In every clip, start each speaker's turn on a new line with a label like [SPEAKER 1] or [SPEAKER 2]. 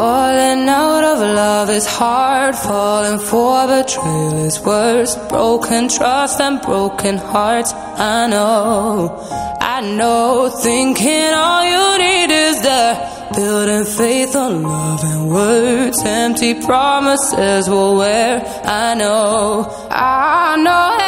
[SPEAKER 1] Falling out of love is hard, falling for betrayal is worse. Broken trust and broken hearts, I know, I know. Thinking all you need is there, building faith on love and words. Empty promises will wear, I know, I know.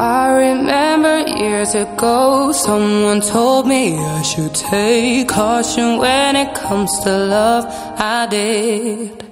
[SPEAKER 1] I remember years ago, someone told me I should take caution when it comes to love. I did.